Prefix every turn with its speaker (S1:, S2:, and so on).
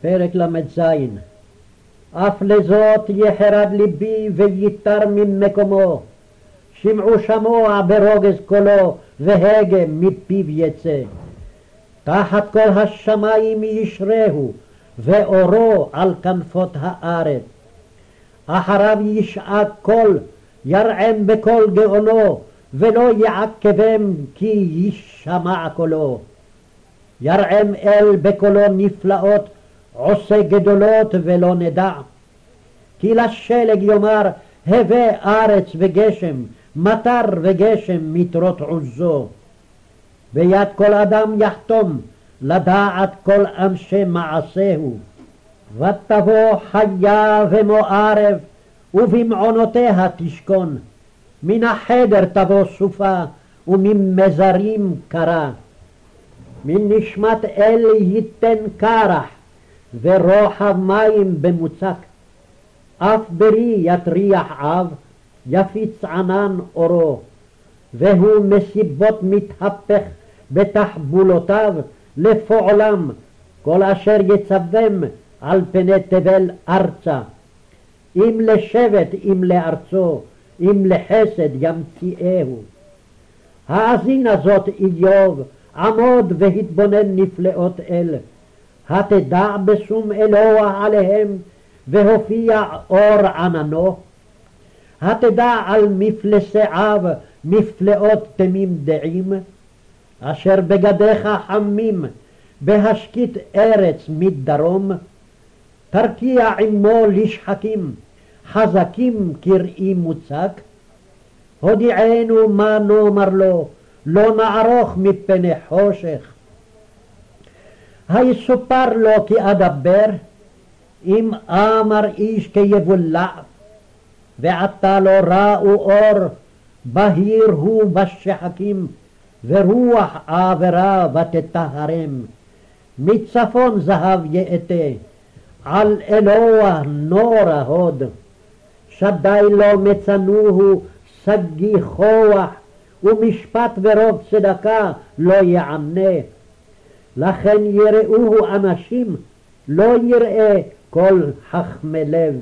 S1: פרק ל"ז אף לזאת יחרד ליבי וייתר ממקומו שמעו שמוע ברוגז קולו והגה מפיו יצא. תחת כל השמיים ישרהו ואורו על כנפות הארץ. אחריו ישאג קול ירעם בקול גאונו ולא יעכבם כי יישמע קולו. ירעם אל בקולו נפלאות עושה גדולות ולא נדע. כי לשלג יאמר הווה ארץ וגשם, מטר וגשם מטרות עוזו. ביד כל אדם יחתום, לדעת כל אנשי מעשהו. ותבוא חיה ומוארב, ובמעונותיה תשכון. מן החדר תבוא סופה, וממזרים קרה. מן נשמת אל ייתן קרח, ורוחב מים במוצק. אף ברי יטריח אב, יפיץ ענן אורו, והוא מסיבות מתהפך בתחבולותיו לפועלם, כל אשר יצבם על פני תבל ארצה. אם לשבט אם לארצו, אם לחסד ימציאהו. האזינה זאת איוב, עמוד והתבונן נפלאות אל. התדע בשום אלוה עליהם, והופיע אור עננו? התדע על מפלסעיו מפלאות תמים דעים? אשר בגדיך חמים, בהשקיט ארץ מדרום? תרקיע עמו לשחקים, חזקים כראי מוצק? הודיענו מה נאמר לו, לא נערוך מפני חושך. היסופר לו כי אדבר, אם אמר איש כיבולע, ועתה לא ראו אור, בהיר הוא בשחקים, ורוח עבירה ותטהרם. מצפון זהב יאטה, על אלוה נורא הוד. שדי לו מצנוהו שגיא כוח, ומשפט ורוב צדקה לא יענה. לכן יראוהו אנשים, לא יראה כל חכמי לב.